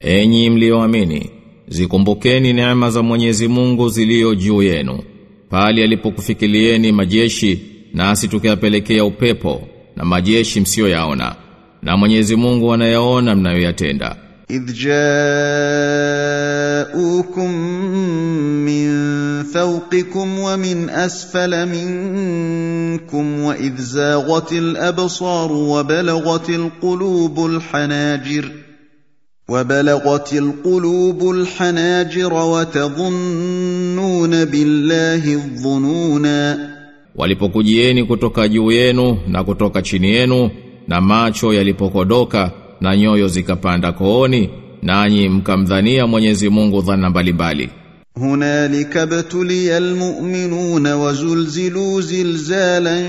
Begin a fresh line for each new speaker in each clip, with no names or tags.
Enyi mlioamini, zikumbukeni neema za Mwenyezi Mungu zilio juu yenu. Pale alipokufikilieni majeshi nasi tukiyapelekea upepo na majeshi msiyoyaona. Na Mwenyezi Mungu anayaona mnayoyatenda.
Idh ja'ukum min fawqikum wa min asfala minkum wa idh zaghatil absar wa balaghatil qulubul hanajir وبلغت القلوب الحناجر وتظنون بالله الظنونا
Walipokujieni kutoka juu yenu na kutoka chini yenu na macho yalipokodoka na nyoyo zikapanda kooni nanyi mkamdhania Mwenyezi Mungu dhana mbalimbali.
هنالك ابتلي المؤمنون وزلزلوا زلزالا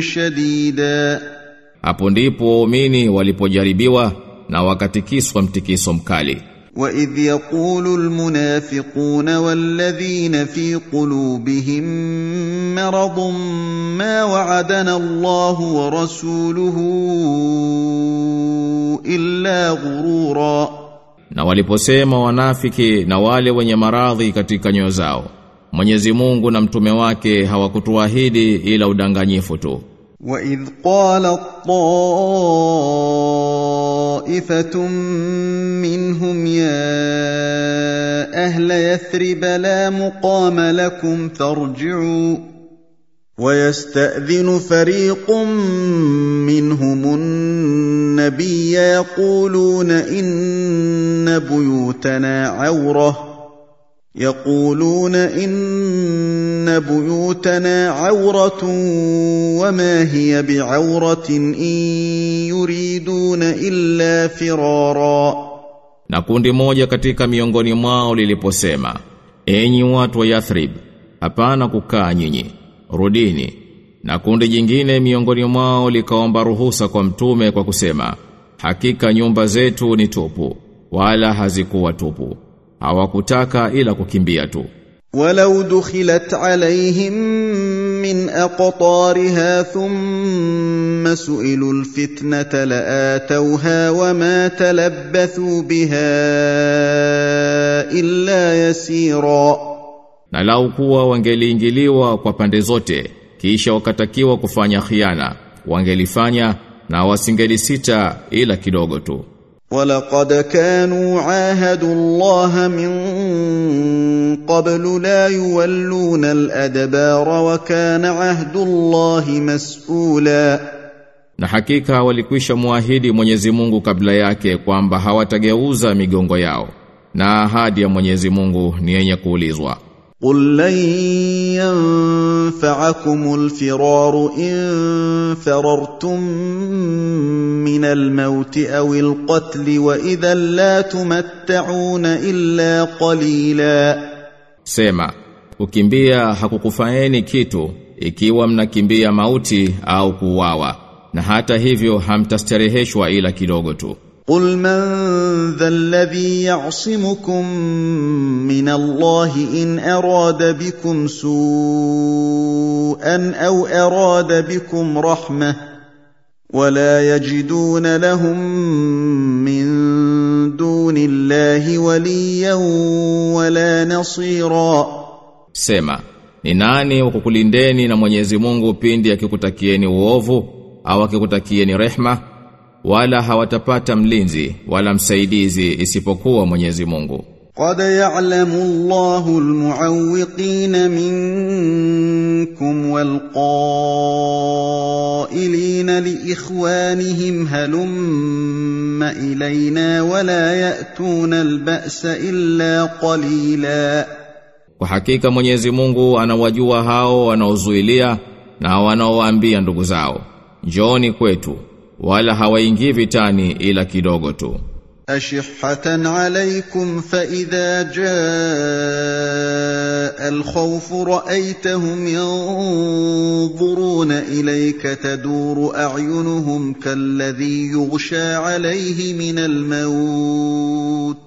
شديدا
Hapo ndipo waumini walipojaribiwa na wakatikiswa mtikiso mkali.
واذ يقول المنافقون والذين في قلوبهم مرض ما وعدنا الله ورسوله الا غرورا
Na waliposema wanafiki na wale wenye maradhi katika nyoyo zao, Mwenyezi Mungu na mtume wake hawakutuahidi ila udanganyifu tu.
واذ قالت طائفه منهم يا أهل يثرب لا مقام لكم فارجعوا ويستاذن فريق منهم النبي يقولون ان بيوتنا عوره يقولون إن بيوتنا عورة وما هي بعورة إن يريدون إلا فرارا
Na kundi moja katika miongoni mwao liliposema, enyi watu wa Yathrib, hapana kukaa nyinyi, rudini. Na kundi jingine miongoni mwao likaomba ruhusa kwa mtume kwa kusema, hakika nyumba zetu ni tupu, wala hazikuwa tupu. hawakutaka ila kukimbia tu.
Walau dukhilat alaihim min aqtariha thumma su'ilu alfitnata la'atawha wama talabathu biha illa yasira.
Na lau kuwa wangeliingiliwa kwa pande zote kisha wakatakiwa kufanya khiana wangelifanya na wasingelisita ila kidogo tu.
ولقد كانوا عاهدوا الله من قبل لا يولون الأدبار وكان عهد الله مسؤولا
Na hakika walikwisha muahidi Mwenyezi Mungu kabla yake kwamba hawatageuza migongo yao. Na ahadi ya Mwenyezi Mungu ni yenye kuulizwa.
قل لن ينفعكم الفرار إن فررتم من الموت أو القتل وإذا لا تمتعون إلا قليلا
Sema, kukimbia hakukufaeni kitu ikiwa mnakimbia mauti au kuuawa. Na hata hivyo hamtastareheshwa ila kidogo tu.
قل من ذا الذي يعصمكم من الله إن أراد بكم سوءا أو أراد بكم رحمة ولا يجدون لهم من دون الله وليا ولا نصيرا
Sema, ni nani wa kukulindeni na Mwenyezi Mungu pindi akikutakieni uovu au akikutakieni rehma wala hawatapata mlinzi wala msaidizi isipokuwa Mwenyezi Mungu.
قد يعلم الله المعوقين منكم والقائلين لإخوانهم هلم إلينا ولا يأتون البأس إلا قليلا
Kwa hakika Mwenyezi Mungu anawajua hao wanaozuilia na wanaowaambia ndugu zao, njooni kwetu, wala hawaingii vitani ila kidogo tu.
أشحة عليكم فإذا جاء الخوف رأيتهم ينظرون إليك تدور أعينهم كالذي يغشى عليه من الموت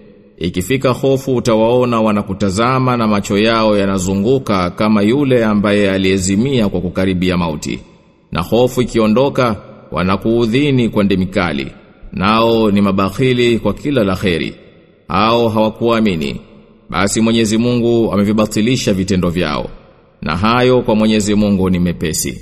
Ikifika hofu utawaona wanakutazama na macho yao yanazunguka kama yule ambaye aliezimia kwa kukaribia mauti. Na hofu ikiondoka wanakuudhini kwa ndemikali. Nao ni mabakhili kwa kila la heri. Hao hawakuamini. Basi Mwenyezi Mungu amevibatilisha vitendo vyao. Na hayo kwa Mwenyezi Mungu ni mepesi.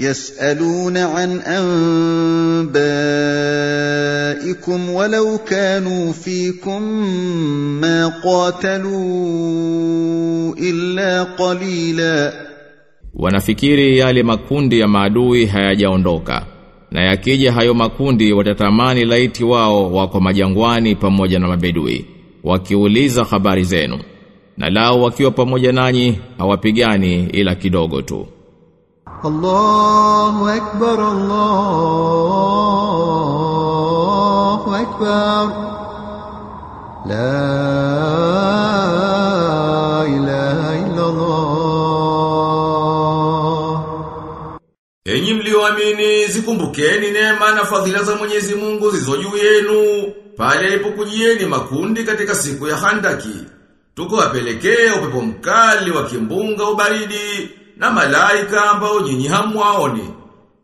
يسألون عن أنبائكم ولو كانوا فيكم ما قاتلوا إلا قليلا
Wanafikiri yale makundi ya maadui hayajaondoka na yakija hayo makundi watatamani laiti wao wako majangwani pamoja na mabedui wakiuliza habari zenu na lao wakiwa pamoja nanyi hawapigani ila kidogo tu
الله أكبر الله أكبر لا إله إلا الله
Enyi mlioamini zikumbukeni neema na fadhila za Mwenyezi Mungu zilizo juu yenu pale alipokujieni makundi katika siku ya Handaki. Tukawapelekea upepo mkali wa kimbunga ubaridi na malaika ambao nyinyi hamwaoni.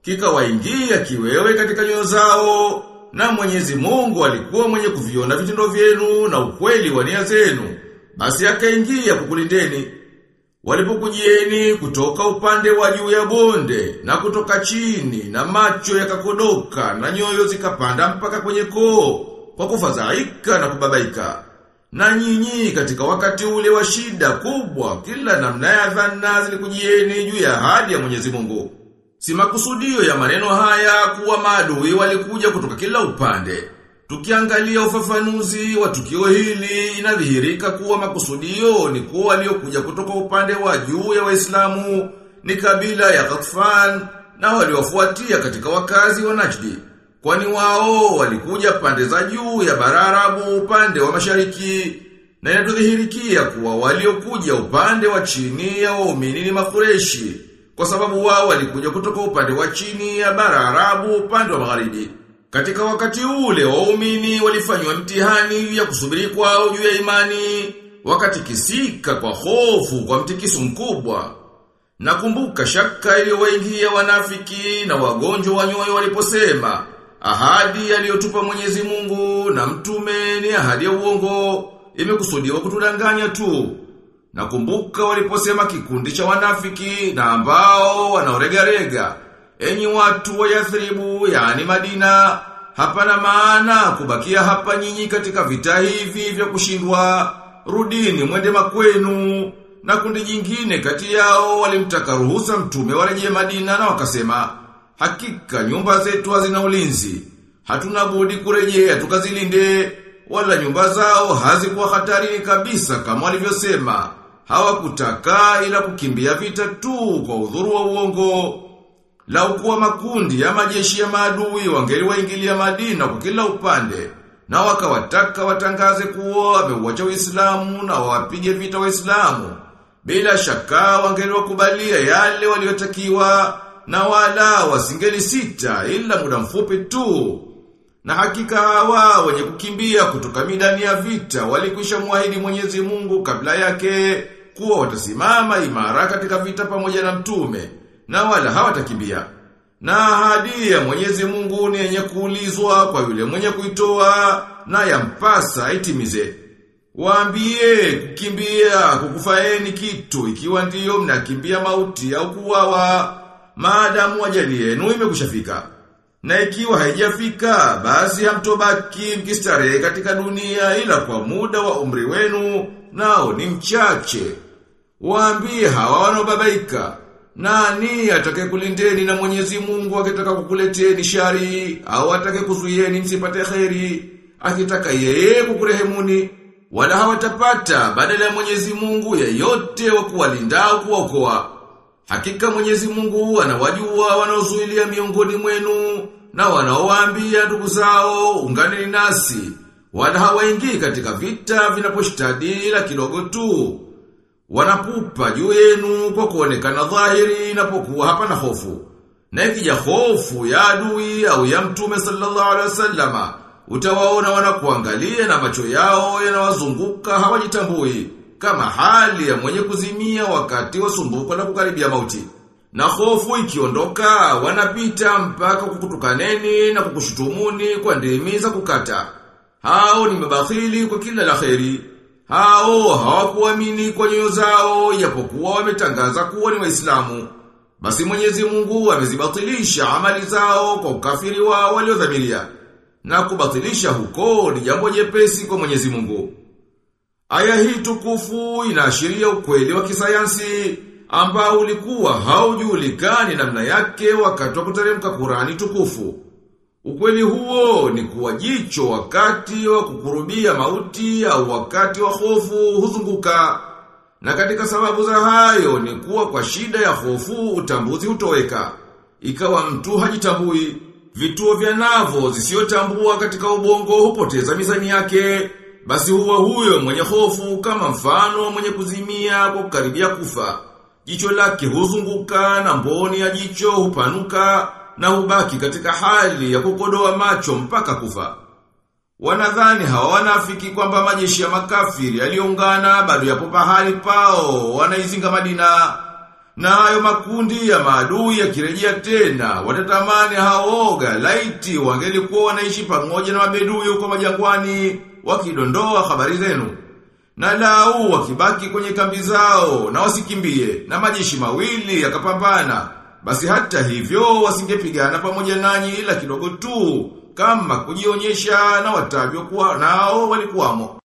Kikawaingia kiwewe katika nyoyo zao na Mwenyezi Mungu alikuwa mwenye kuviona vitendo vyenu na ukweli wa nia zenu. Basi akaingia kukulindeni. Walipokujieni kutoka upande wa juu ya bonde na kutoka chini na macho yakakodoka na nyoyo zikapanda mpaka kwenye koo kwa kufadhaika na kubabaika. Na nyinyi katika wakati ule wa shida kubwa kila namna ya dhana zilikujieni juu ya ahadi ya Mwenyezi Mungu. Si makusudio ya maneno haya kuwa maadui walikuja kutoka kila upande. Tukiangalia ufafanuzi wa tukio hili inadhihirika kuwa makusudio ni kuwa waliokuja kutoka upande wa juu ya Waislamu ni kabila ya Ghatfan na waliofuatia katika wakazi wa Najdi. Kwani wao walikuja pande za juu ya bara arabu upande wa mashariki na inatudhihirikia kuwa waliokuja upande wa chini ya waumini ni makureshi kwa sababu wao walikuja kutoka upande wa chini ya bara Arabu upande wa magharibi. Katika wakati ule waumini walifanywa mtihani ya kusubiri kwao juu ya imani, wakatikisika kwa hofu kwa mtikiso mkubwa. Nakumbuka shaka iliyowaingia wanafiki na wagonjwa wa nyoyo waliposema, ahadi aliyotupa Mwenyezi Mungu na mtume ni ahadi ya uongo, imekusudiwa kutudanganya tu. Nakumbuka waliposema kikundi cha wanafiki na ambao wanaoregarega Enyi watu wa Yathribu, yani Madina, hapana maana kubakia hapa nyinyi katika vita hivi vya kushindwa. Rudini mwende makwenu. Na kundi jingine kati yao walimtaka ruhusa mtume warejee Madina na wakasema, hakika nyumba zetu hazina ulinzi. Hatuna budi kurejea tukazilinde, wala nyumba zao hazikuwa hatarini kabisa kama walivyosema. Hawakutaka ila kukimbia vita tu kwa udhuru wa uongo. la kuwa makundi ya majeshi ya maadui wangeliwaingilia Madina kwa kila upande na wakawataka watangaze kuwa wameuacha Uislamu na wawapige vita Waislamu. Bila shaka wangeliwakubalia yale waliotakiwa na wala wasingeli sita ila muda mfupi tu. Na hakika hawa wenye kukimbia kutoka midani ya vita walikwisha muahidi Mwenyezi Mungu kabla yake kuwa watasimama imara katika vita pamoja na mtume na wala hawatakimbia. Na ahadi ya Mwenyezi Mungu ni yenye kuulizwa kwa yule mwenye kuitoa na yampasa itimize. Waambie kukimbia kukufaeni kitu ikiwa ndiyo mnakimbia mauti au kuwawa maadamu ajali yenu imekushafika. Na ikiwa haijafika basi hamtobaki mkistarehe katika dunia ila kwa muda wa umri wenu nao ni mchache. Waambie hawa wanaobabaika nani atake kulindeni na Mwenyezi Mungu akitaka kukuleteni shari au atake kuzuieni msipate kheri akitaka yeye kukurehemuni wala hawatapata badala ya Mwenyezi Mungu yeyote wa kuwalinda au kuwaokoa. Hakika Mwenyezi Mungu anawajua wanaozuilia miongoni mwenu na wanaowaambia ndugu zao unganeni nasi wala hawaingii katika vita vinaposhtadi ila kidogo tu. Wanapupa juu yenu kwa kuonekana dhahiri inapokuwa hapana hofu. Na ikija hofu ya adui au ya mtume sallallahu alaihi wasallama utawaona wanakuangalia na macho yao yanawazunguka hawajitambui kama hali ya mwenye kuzimia wakati wa sumbuko la kukaribia mauti. Na hofu ikiondoka wanapita mpaka kukutukaneni na kukushutumuni kwa ndimi za kukata. Hao ni mabakhili kwa kila la heri. Hao hawakuamini kwa nyoyo zao yapokuwa wametangaza kuwa ni Waislamu. Basi Mwenyezi Mungu amezibatilisha amali zao kwa ukafiri wao waliodhamiria. Na kubatilisha huko ni jambo jepesi kwa Mwenyezi Mungu. Aya hii tukufu inaashiria ukweli wa kisayansi ambao ulikuwa haujulikani namna yake wakati wa kuteremka Qurani tukufu. Ukweli huo ni kuwa jicho wakati wa kukurubia mauti au wakati wa hofu huzunguka. Na katika sababu za hayo ni kuwa kwa shida ya hofu utambuzi hutoweka. Ikawa mtu hajitambui, vituo vya navo zisiyotambua katika ubongo hupoteza mizani yake. Basi huwa huyo mwenye hofu kama mfano mwenye kuzimia kwa kukaribia kufa. Jicho lake huzunguka na mboni ya jicho hupanuka na hubaki katika hali ya kukodoa macho mpaka kufa. Wanadhani hawa wanafiki kwamba majeshi ya makafiri yaliyoungana bado yapo pahali pao wanaizinga Madina. Na hayo makundi ya maadui yakirejea tena watatamani haoga laiti wangelikuwa wanaishi pamoja na mabedui huko majangwani wakidondoa habari zenu. Na lau wakibaki kwenye kambi zao na wasikimbie na majeshi mawili yakapambana basi hata hivyo wasingepigana pamoja nanyi ila kidogo tu kama kujionyesha na watajwa kuwa nao walikuwamo.